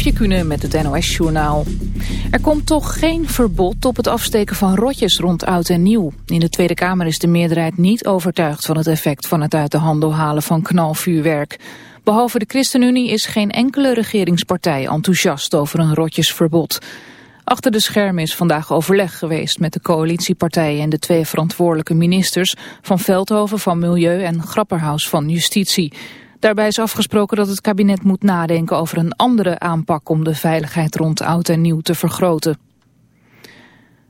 Met het NOS-journaal. Er komt toch geen verbod op het afsteken van rotjes rond oud en nieuw. In de Tweede Kamer is de meerderheid niet overtuigd van het effect van het uit de handel halen van knalvuurwerk. Behalve de ChristenUnie is geen enkele regeringspartij enthousiast over een rotjesverbod. Achter de schermen is vandaag overleg geweest met de coalitiepartijen en de twee verantwoordelijke ministers van Veldhoven van Milieu en Grapperhaus van Justitie. Daarbij is afgesproken dat het kabinet moet nadenken over een andere aanpak om de veiligheid rond oud en nieuw te vergroten.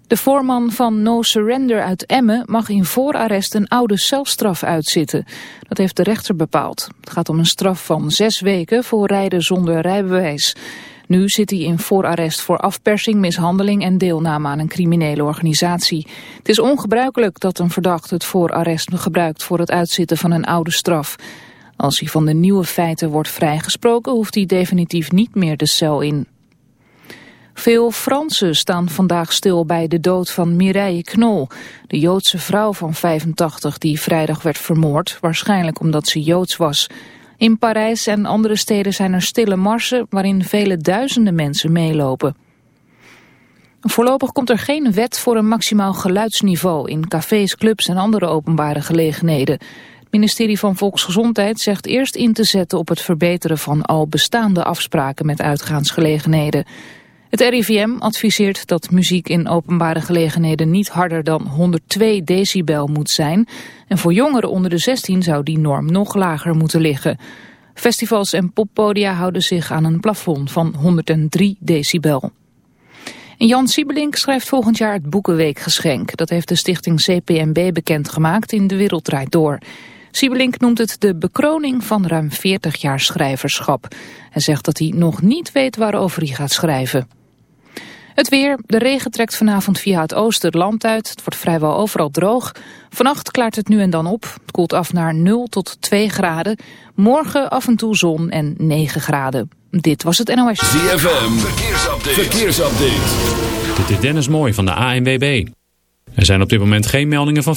De voorman van No Surrender uit Emmen mag in voorarrest een oude celstraf uitzitten. Dat heeft de rechter bepaald. Het gaat om een straf van zes weken voor rijden zonder rijbewijs. Nu zit hij in voorarrest voor afpersing, mishandeling en deelname aan een criminele organisatie. Het is ongebruikelijk dat een verdachte het voorarrest gebruikt voor het uitzitten van een oude straf. Als hij van de nieuwe feiten wordt vrijgesproken hoeft hij definitief niet meer de cel in. Veel Fransen staan vandaag stil bij de dood van Mireille Knol, de Joodse vrouw van 85 die vrijdag werd vermoord, waarschijnlijk omdat ze Joods was. In Parijs en andere steden zijn er stille marsen waarin vele duizenden mensen meelopen. Voorlopig komt er geen wet voor een maximaal geluidsniveau in cafés, clubs en andere openbare gelegenheden. Ministerie van Volksgezondheid zegt eerst in te zetten op het verbeteren van al bestaande afspraken met uitgaansgelegenheden. Het RIVM adviseert dat muziek in openbare gelegenheden niet harder dan 102 decibel moet zijn. En voor jongeren onder de 16 zou die norm nog lager moeten liggen. Festivals en poppodia houden zich aan een plafond van 103 decibel. Jan Siebelink schrijft volgend jaar het Boekenweekgeschenk. Dat heeft de stichting CPMB bekendgemaakt in De Wereld Door. Siebelink noemt het de bekroning van ruim 40 jaar schrijverschap. Hij zegt dat hij nog niet weet waarover hij gaat schrijven. Het weer. De regen trekt vanavond via het oosten het land uit. Het wordt vrijwel overal droog. Vannacht klaart het nu en dan op. Het koelt af naar 0 tot 2 graden. Morgen af en toe zon en 9 graden. Dit was het NOS. ZFM. Verkeersupdate. Verkeersupdate. Dit is Dennis Mooi van de ANWB. Er zijn op dit moment geen meldingen van...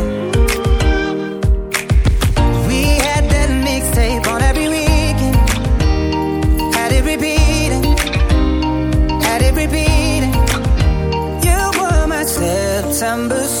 December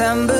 December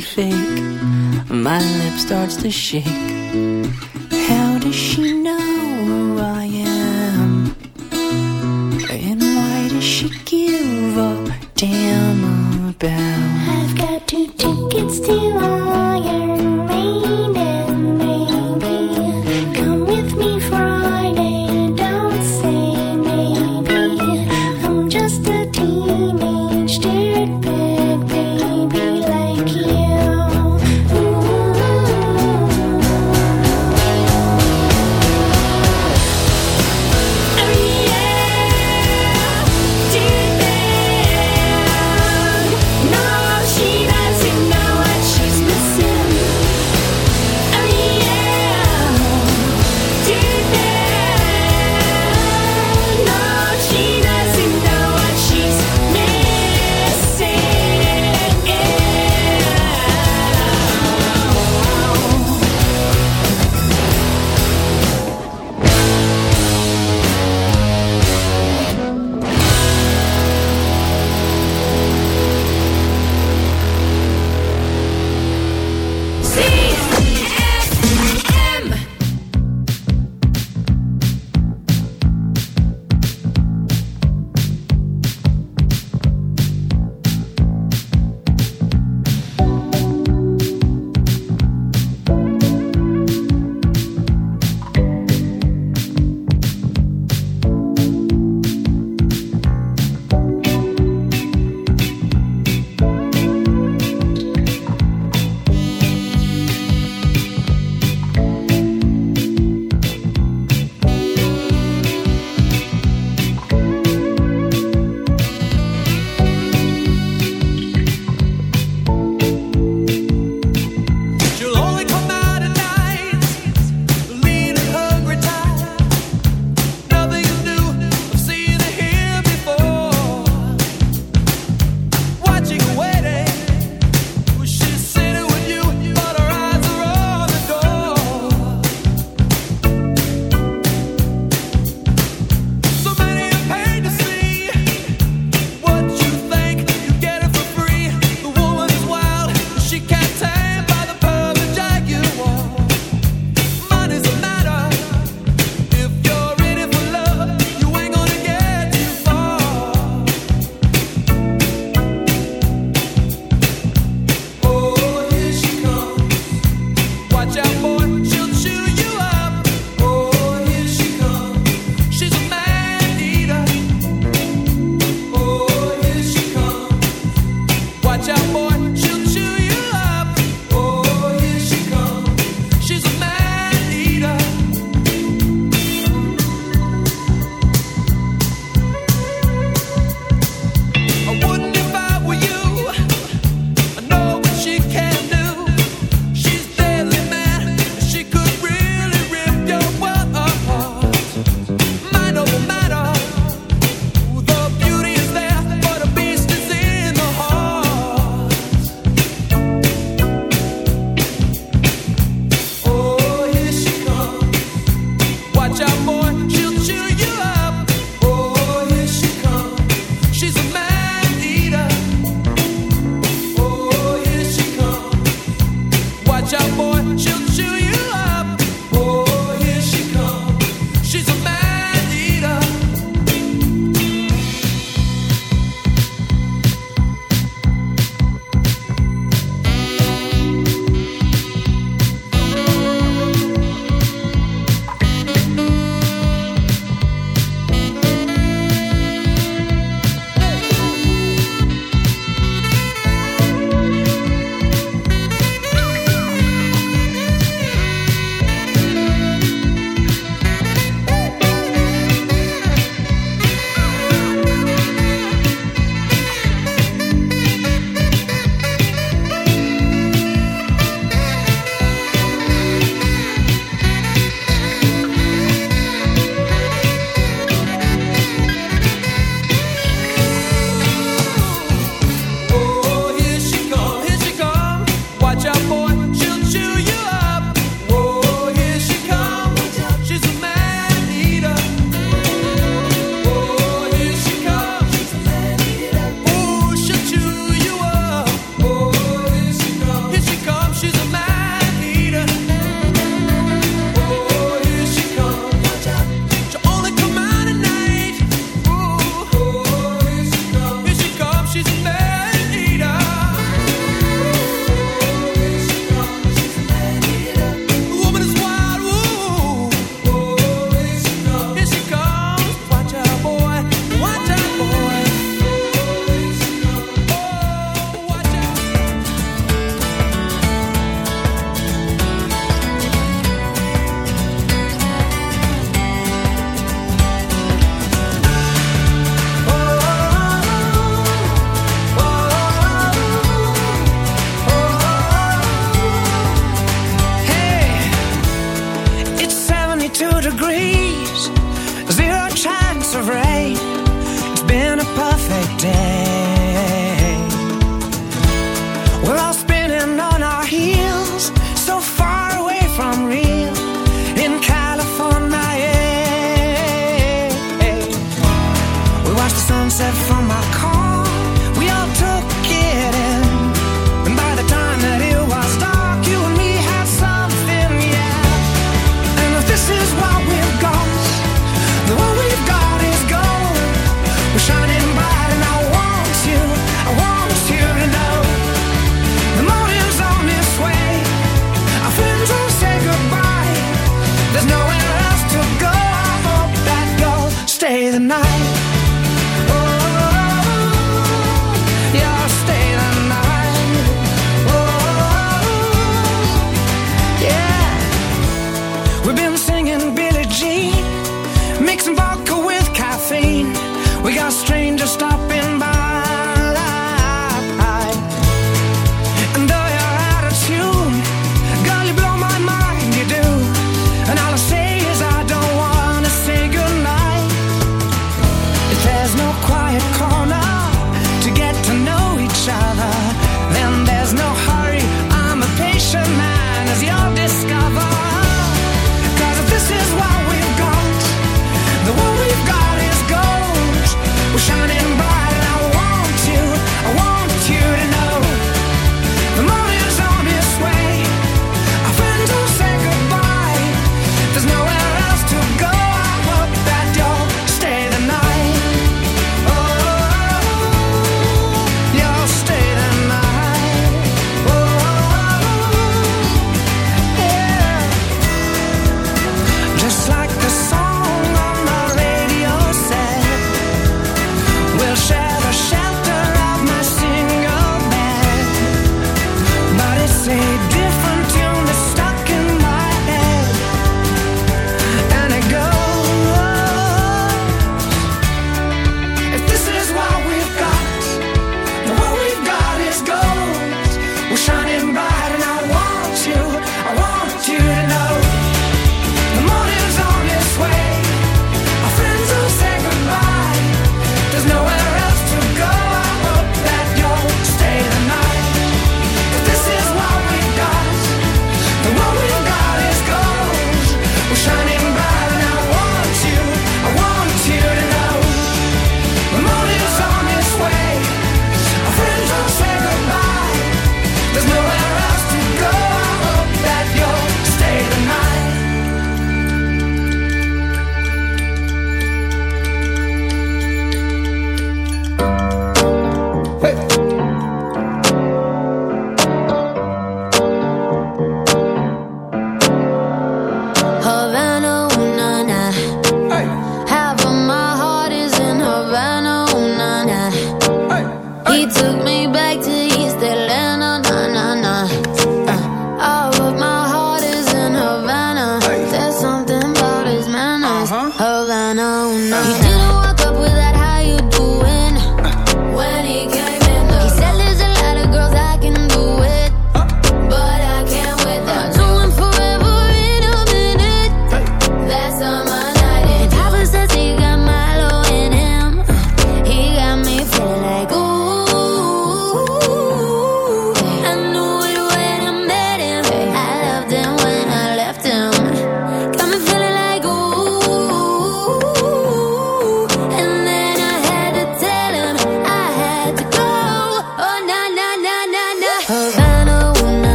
Fake. My lip starts to shake.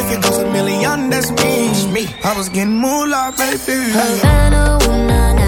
If it goes a million, that's me. I was getting moolah, baby. Havana, ooh, nah, nah.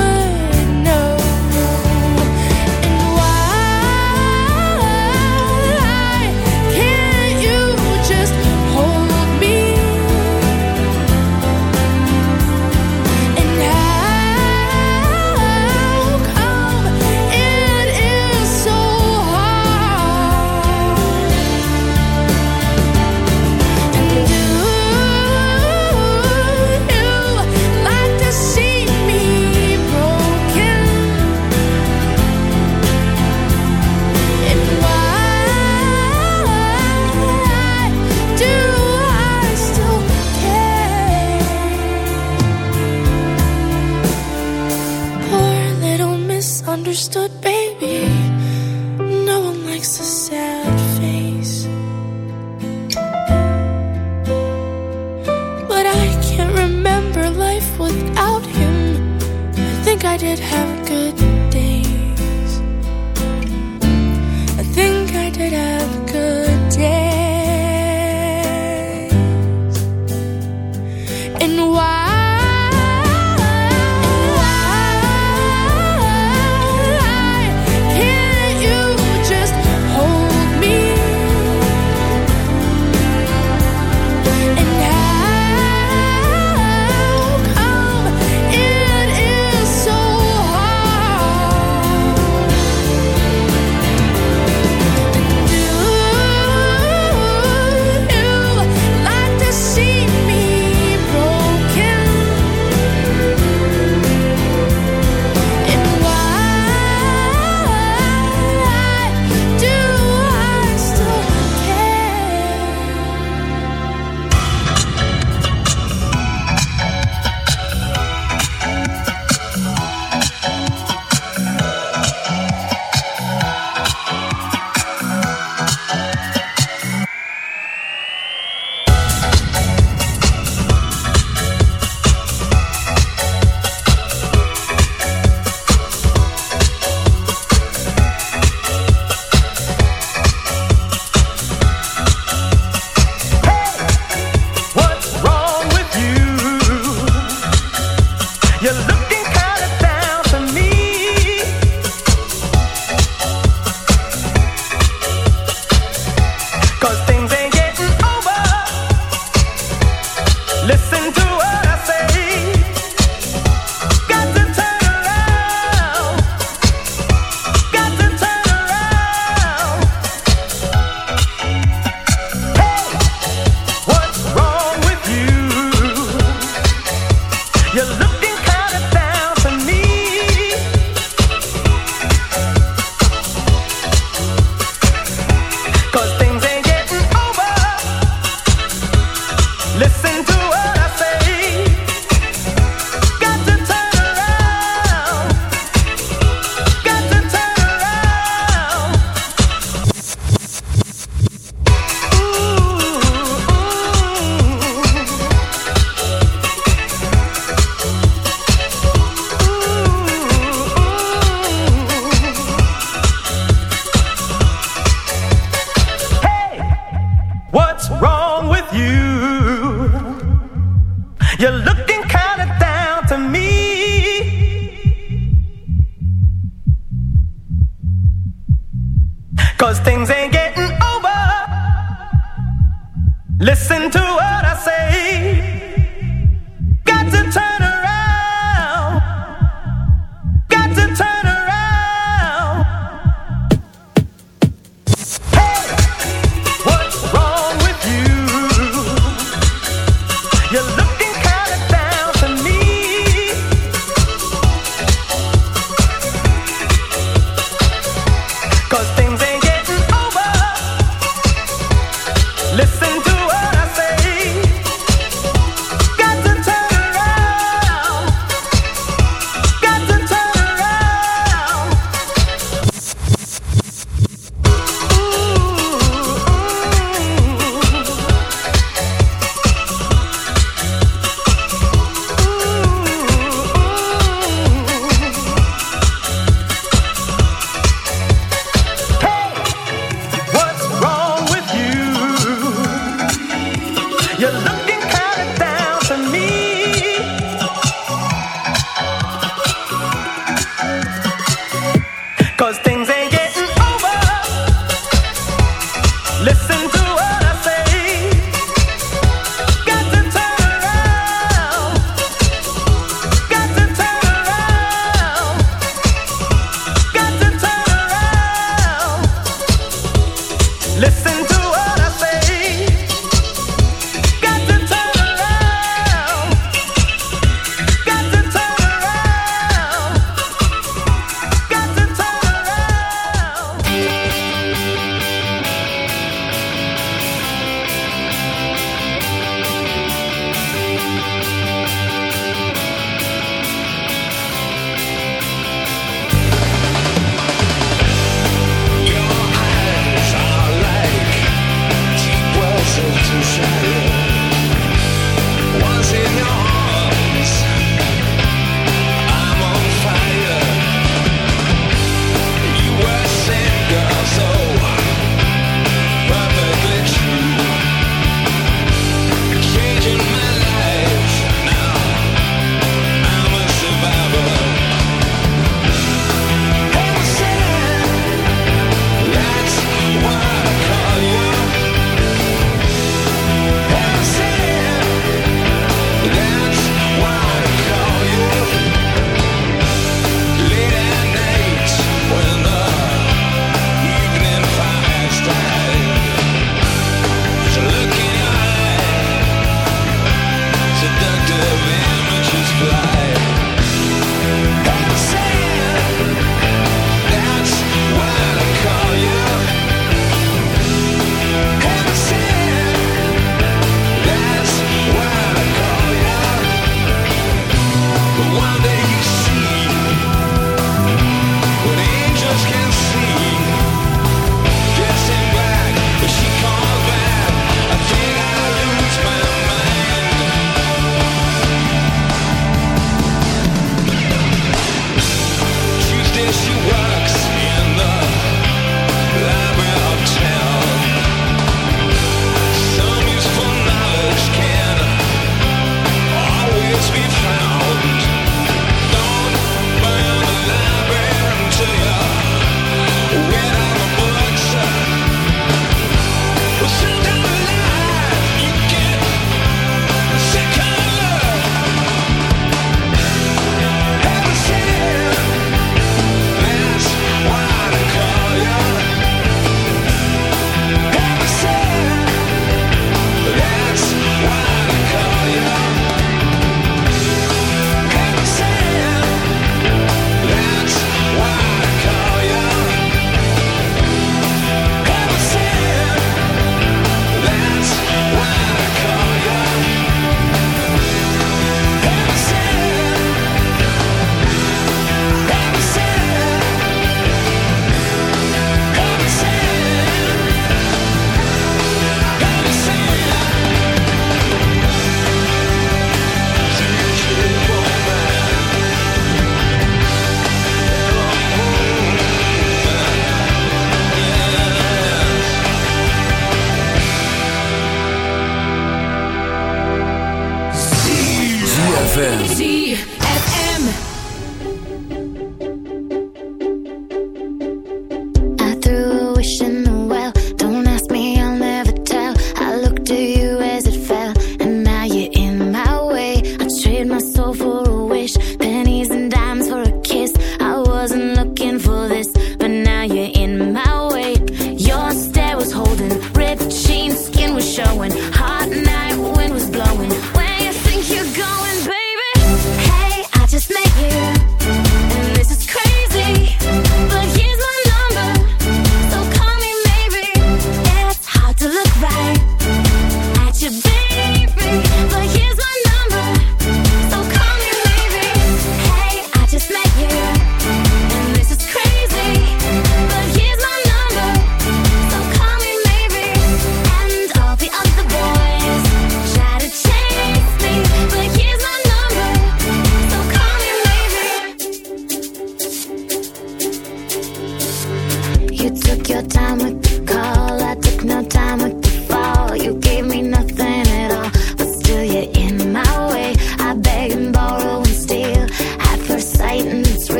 it?